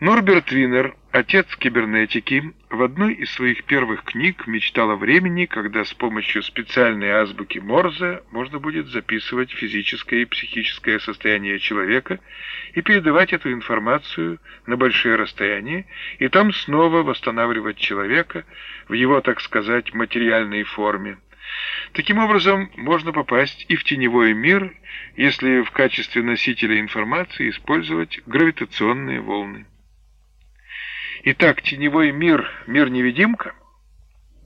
Норберт Винер, отец кибернетики, в одной из своих первых книг мечтал о времени, когда с помощью специальной азбуки Морзе можно будет записывать физическое и психическое состояние человека и передавать эту информацию на большие расстояния, и там снова восстанавливать человека в его, так сказать, материальной форме. Таким образом, можно попасть и в теневой мир, если в качестве носителя информации использовать гравитационные волны. Итак, теневой мир, мир-невидимка,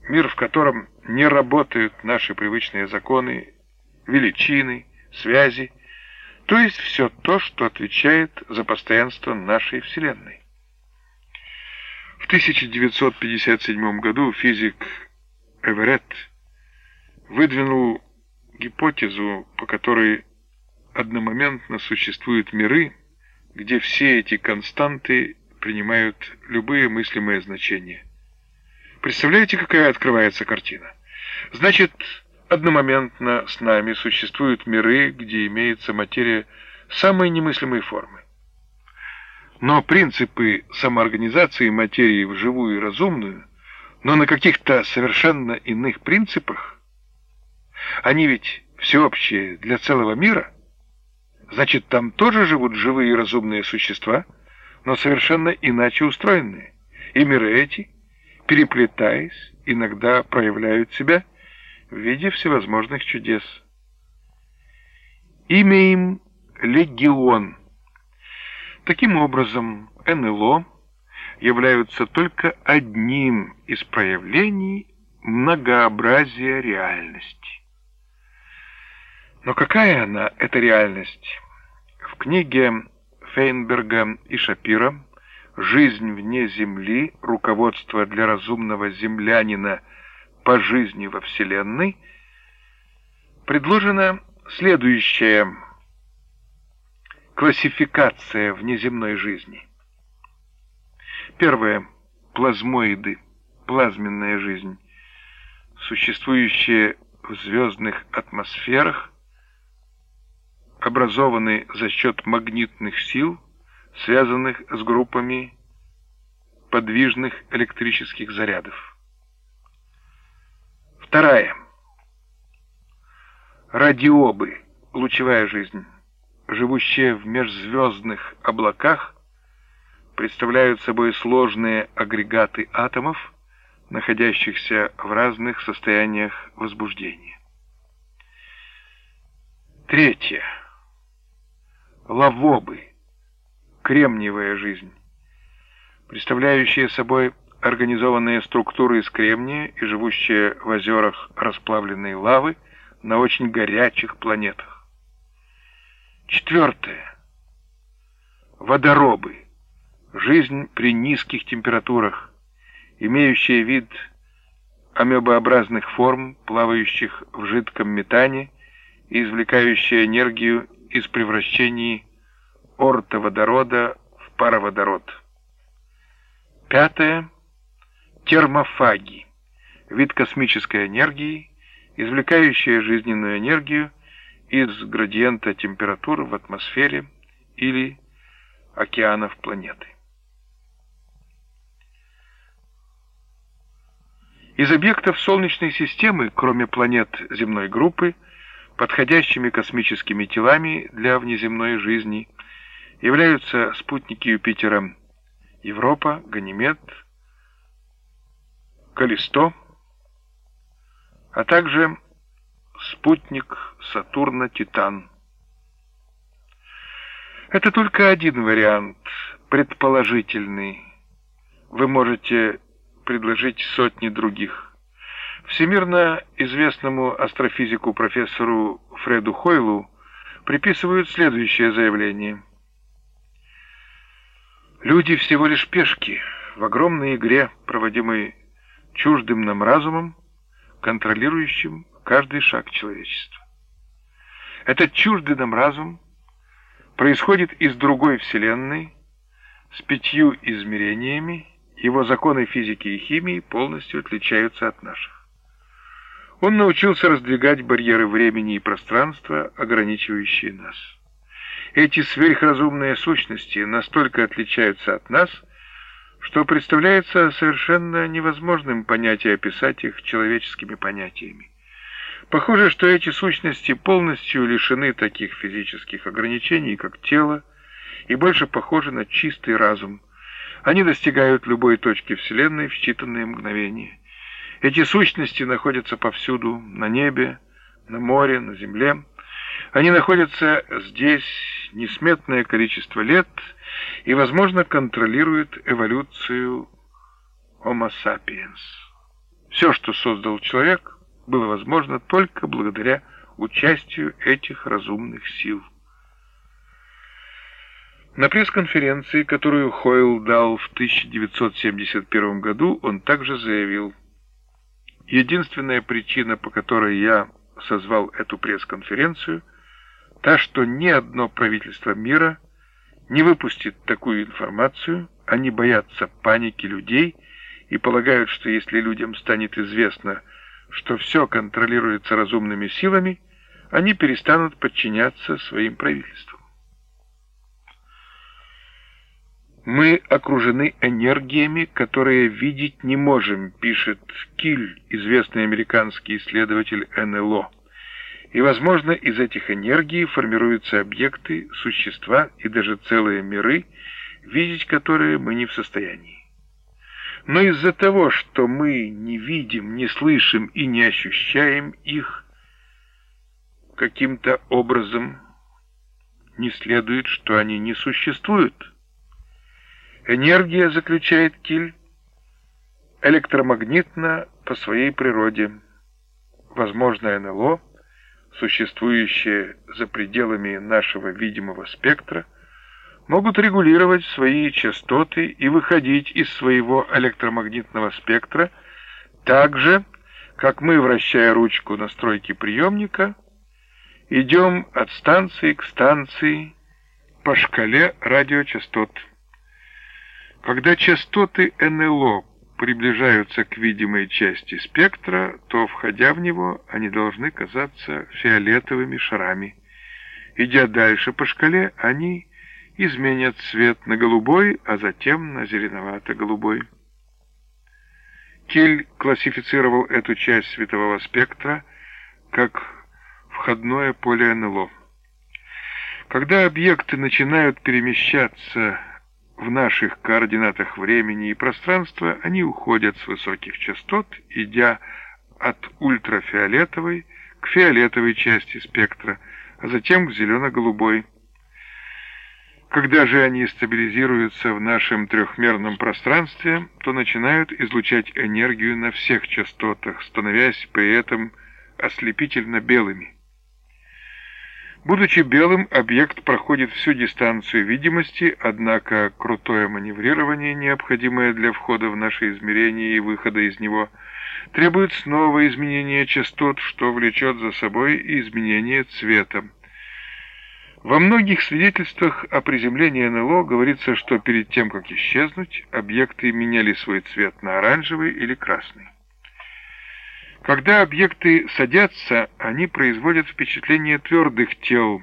мир, в котором не работают наши привычные законы, величины, связи, то есть все то, что отвечает за постоянство нашей Вселенной. В 1957 году физик Эверетт выдвинул гипотезу, по которой одномоментно существуют миры, где все эти константы принимают любые мыслимые значения. Представляете, какая открывается картина? Значит, одномоментно с нами существуют миры, где имеется материя самой немыслимой формы. Но принципы самоорганизации материи в живую и разумную, но на каких-то совершенно иных принципах, они ведь всеобщие для целого мира, значит, там тоже живут живые и разумные существа – но совершенно иначе устроенные. И миры эти, переплетаясь, иногда проявляют себя в виде всевозможных чудес. Имя им Легион. Таким образом, НЛО являются только одним из проявлений многообразия реальности. Но какая она, эта реальность? В книге Фейнберга и Шапира «Жизнь вне Земли. Руководство для разумного землянина по жизни во Вселенной» предложена следующая классификация внеземной жизни. Первое. Плазмоиды. Плазменная жизнь. Существующие в звездных атмосферах – образованы за счет магнитных сил, связанных с группами подвижных электрических зарядов. Вторая. Радиобы, лучевая жизнь, живущие в межзвездных облаках, представляют собой сложные агрегаты атомов, находящихся в разных состояниях возбуждения. Третье лавобы, кремниевая жизнь, представляющие собой организованные структуры из кремния и живущие в озерах расплавленной лавы на очень горячих планетах. Четвертое. Водоробы. Жизнь при низких температурах, имеющая вид амебообразных форм, плавающих в жидком метане и извлекающая энергию из превращений ортоводорода в пароводород. Пятое. Термофаги. Вид космической энергии, извлекающая жизненную энергию из градиента температуры в атмосфере или океанов планеты. Из объектов Солнечной системы, кроме планет земной группы, Подходящими космическими телами для внеземной жизни являются спутники Юпитера Европа, Ганимед, Калисто, а также спутник Сатурна Титан. Это только один вариант, предположительный. Вы можете предложить сотни других. Всемирно известному астрофизику профессору Фреду Хойлу приписывают следующее заявление. Люди всего лишь пешки в огромной игре, проводимой чуждым нам разумом, контролирующим каждый шаг человечества. Этот чуждый нам разум происходит из другой вселенной с пятью измерениями, его законы физики и химии полностью отличаются от наших. Он научился раздвигать барьеры времени и пространства, ограничивающие нас. Эти сверхразумные сущности настолько отличаются от нас, что представляется совершенно невозможным понять и описать их человеческими понятиями. Похоже, что эти сущности полностью лишены таких физических ограничений, как тело, и больше похожи на чистый разум. Они достигают любой точки Вселенной в считанные мгновения. Эти сущности находятся повсюду, на небе, на море, на земле. Они находятся здесь несметное количество лет и, возможно, контролируют эволюцию Homo sapiens. Все, что создал человек, было возможно только благодаря участию этих разумных сил. На пресс-конференции, которую Хойл дал в 1971 году, он также заявил, «Единственная причина, по которой я созвал эту пресс-конференцию, та, что ни одно правительство мира не выпустит такую информацию, они боятся паники людей и полагают, что если людям станет известно, что все контролируется разумными силами, они перестанут подчиняться своим правительствам. Мы окружены энергиями, которые видеть не можем, пишет Киль, известный американский исследователь НЛО. И, возможно, из этих энергий формируются объекты, существа и даже целые миры, видеть которые мы не в состоянии. Но из-за того, что мы не видим, не слышим и не ощущаем их, каким-то образом не следует, что они не существуют. Энергия, заключает Киль, электромагнитна по своей природе. Возможно, НЛО, существующее за пределами нашего видимого спектра, могут регулировать свои частоты и выходить из своего электромагнитного спектра так же, как мы, вращая ручку настройки приемника, идем от станции к станции по шкале радиочастот. Когда частоты НЛО приближаются к видимой части спектра, то, входя в него, они должны казаться фиолетовыми шарами. Идя дальше по шкале, они изменят цвет на голубой, а затем на зеленовато-голубой. Киль классифицировал эту часть светового спектра как входное поле НЛО. Когда объекты начинают перемещаться в наших координатах времени и пространства они уходят с высоких частот, идя от ультрафиолетовой к фиолетовой части спектра, а затем к зелено-голубой. Когда же они стабилизируются в нашем трехмерном пространстве, то начинают излучать энергию на всех частотах, становясь при этом ослепительно белыми. Будучи белым, объект проходит всю дистанцию видимости, однако крутое маневрирование, необходимое для входа в наше измерение и выхода из него, требует снова изменения частот, что влечет за собой изменение цвета. Во многих свидетельствах о приземлении НЛО говорится, что перед тем, как исчезнуть, объекты меняли свой цвет на оранжевый или красный. Когда объекты садятся, они производят впечатление твердых тел,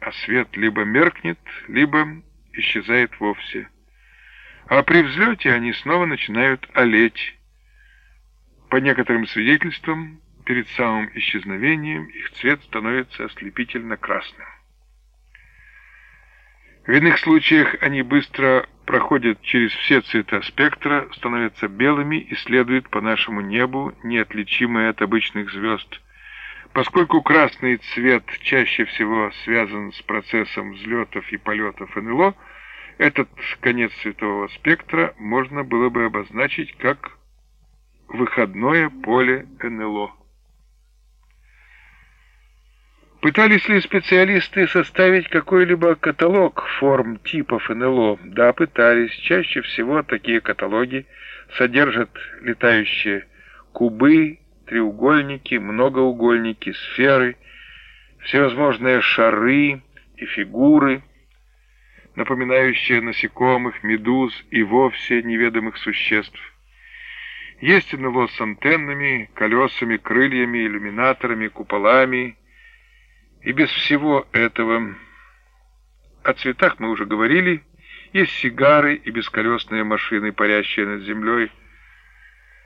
а свет либо меркнет, либо исчезает вовсе. А при взлете они снова начинают олеть. По некоторым свидетельствам, перед самым исчезновением их цвет становится ослепительно красным. В иных случаях они быстро проходят через все цвета спектра, становятся белыми и следуют по нашему небу, неотличимые от обычных звезд. Поскольку красный цвет чаще всего связан с процессом взлетов и полетов НЛО, этот конец светового спектра можно было бы обозначить как выходное поле НЛО. Пытались ли специалисты составить какой-либо каталог форм типов НЛО? Да, пытались. Чаще всего такие каталоги содержат летающие кубы, треугольники, многоугольники, сферы, всевозможные шары и фигуры, напоминающие насекомых, медуз и вовсе неведомых существ. Есть НЛО с антеннами, колесами, крыльями, иллюминаторами, куполами, и без всего этого О цветах мы уже говорили. Есть сигары и бесколесные машины, парящие над землей.